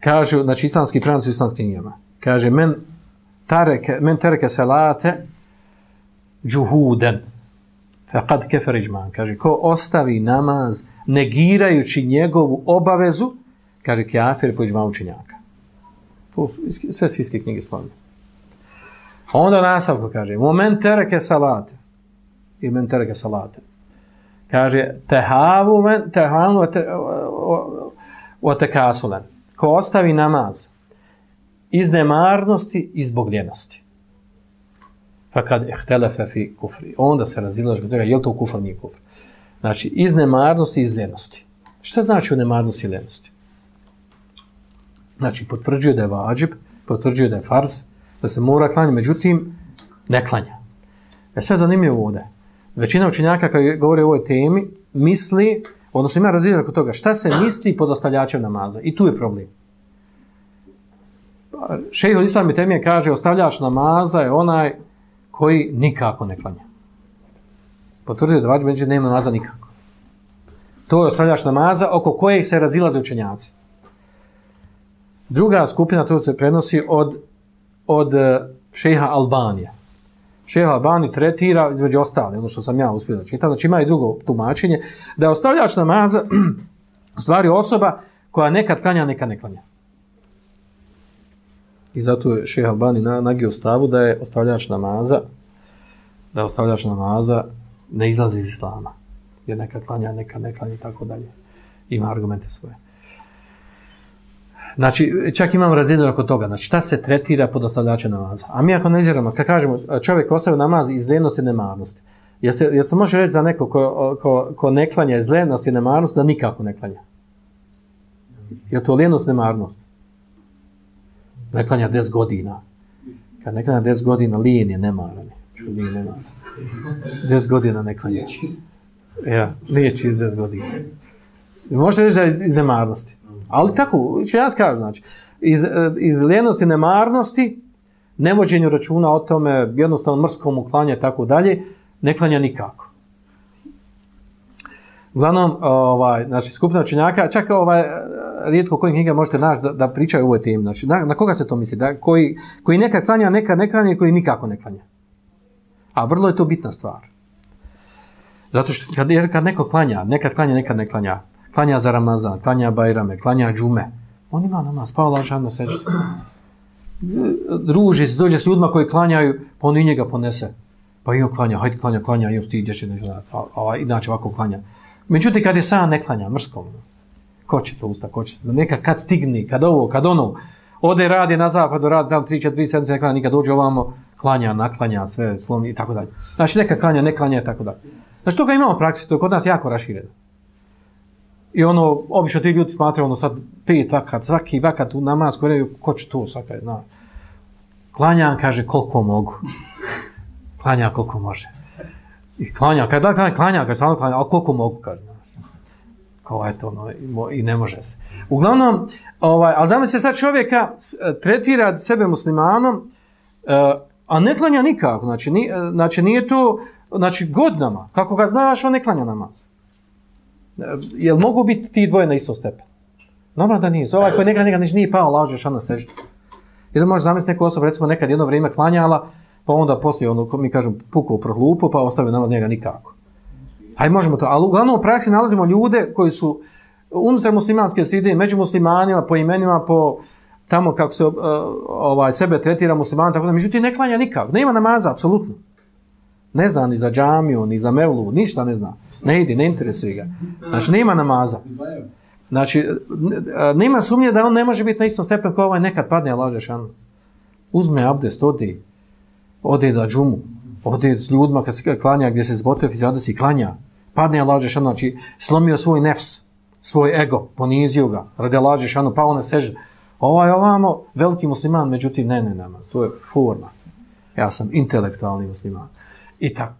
kažu, znači islamski pranac u islamskim knjigama, kaže, men tareke, men tareke salate džuhuden, faqad kefer iđman. Kaže, ko ostavi namaz negirajući njegovu obavezu, kaže, kjafir po iđmanu učenjaka. To sve svijske knjige spominje. Onda nastavko kaže, moment tereke salate, i men tereke salate. Kaže, tehavu men, tehavu te, o tekasulen. Ko ostavi namaz iz nemarnosti i zbog ljenosti. Pa kad ehtelefe fi kufri. Onda se razilaži zbog toga, je li to kufr, nije kufr. Znači, iz nemarnosti i iz ljenosti. Šta znači u nemarnosti i ljenosti? Znači, potvrđuje da je vađib, potvrđuje da je farz, da se mora klanjati, međutim, ne klanja. E sad zanimljivo ovdje. Većina učenjaka koji govori o ovoj temi misli, odnosno ima različite oko toga, šta se misli pod ostavljačem namaza. I tu je problem. Šejh od Islami temije kaže, ostavljač namaza je onaj koji nikako ne klanja. Potvrđuje da vađu među nema namaza nikako. To je ostavljač namaza oko kojeg se razilaze učenjaci. Druga skupina, to se prenosi od, od eh, šeha Albanija. Šeha Albani tretira, između ostale, ono što sam ja uspio da čitam, znači ima i drugo tumačenje, da je ostavljač namaza stvari osoba koja nekad klanja, nekad ne klanja. I zato je šeha Albani na, nagio stavu da je ostavljač namaza, da je ostavljač namaza ne izlazi iz islama. Jer nekad klanja, nekad ne klanja i tako dalje. Ima argumente svoje. Znači, čak imam razlijedu oko toga. Znači, šta se tretira pod ostavljačem namaza? A mi ako ne iziramo, kad kažemo čovjek ostavio namaz iz ljenosti i nemarnosti, jer se, jer se može reći za neko ko, ko, ko ne klanja iz ljenosti i nemarnosti, da nikako ne klanja? Je to ljenost i nemarnost? Ne klanja 10 godina. Kad ne klanja 10 godina, lijen je nemaran. Lijen nemaran. 10 godina ne klanja. Ja, nije čist 10 godina. Možete reći da je iz nemarnosti. Ali tako, će ja skažu, znači, iz, iz lijenosti, nemarnosti, nevođenju računa o tome, jednostavno mrskom uklanja i tako dalje, ne klanja nikako. Uglavnom, ovaj, znači, skupina učenjaka, čak ovaj, rijetko kojim knjiga možete naći da, da pričaju o ovoj temi. Znači, na, na koga se to misli? Da, koji, koji nekad klanja, nekad ne klanja i koji nikako ne klanja. A vrlo je to bitna stvar. Zato što kad, jer kad neko klanja, nekad klanja, nekad ne klanja, klanja za Ramazan, klanja Bajrame, klanja džume. On ima namaz, pa Allah seđe. Druži se, dođe s ljudima koji klanjaju, pa on i njega ponese. Pa i on klanja, hajde klanja, klanja, i on sti ideš, inače ovako klanja. Međutim, kad je sam ne klanja, mrskom, ko će to usta, ko će neka kad stigni, kad ovo, kad ono, ode radi na zapadu, radi tam 3-4 sedmice, ne klanja, nikad dođe ovamo, klanja, naklanja, sve, slomi i tako dalje. Znači, neka klanja, ne klanja i tako dalje. Znači, to ga imamo praksi, to je kod nas jako rašireno. I ono, obično ti ljudi smatraju ono sad pet vakat, svaki vakat u namaz koji reju, ko će to svaka jedna. Klanja, kaže, koliko mogu. Klanja koliko može. I klanja, kada da klanja, klanja, kaže, samo klanja, ali koliko mogu, kaže. Kao, eto, ono, i ne može se. Uglavnom, ovaj, ali znam se sad čovjeka tretira sebe muslimanom, a ne klanja nikako. Znači, ni, znači nije to, znači, godnama. Kako ga znaš, on ne klanja namaz. Jel mogu biti ti dvoje na istom stepenu? Normalno da nije. Ovaj koji nekad nekad nije pao, laže šano sežda. I da možeš zamisliti neku osobu, recimo nekad jedno vrijeme klanjala, pa onda poslije ono, mi kažem, puku u prohlupu, pa ostavio nama njega nikako. Aj možemo to. Ali uglavnom u praksi nalazimo ljude koji su unutar muslimanske stide, među muslimanima, po imenima, po tamo kako se uh, ovaj, sebe tretira musliman, tako da međutim ne klanja nikako. Nema namaza, apsolutno. Ne zna ni za džamiju, ni za mevlu, ništa ne zna. Ne ide, ne interesuje ga. Znači, nema namaza. Znači, nema sumnje da on ne može biti na istom stepenu kao ovaj nekad padne, a laže šanu. Uzme abdest, odi, odi da džumu, odi s ljudima kad se klanja, gdje se zbote fizijadesi, klanja, padne, a laže šanu, znači, slomio svoj nefs, svoj ego, ponizio ga, radi laže šanu, pao na seže. Ovaj ovamo, veliki musliman, međutim, ne, ne, namaz, to je forma. Ja sam intelektualni musliman. I tako.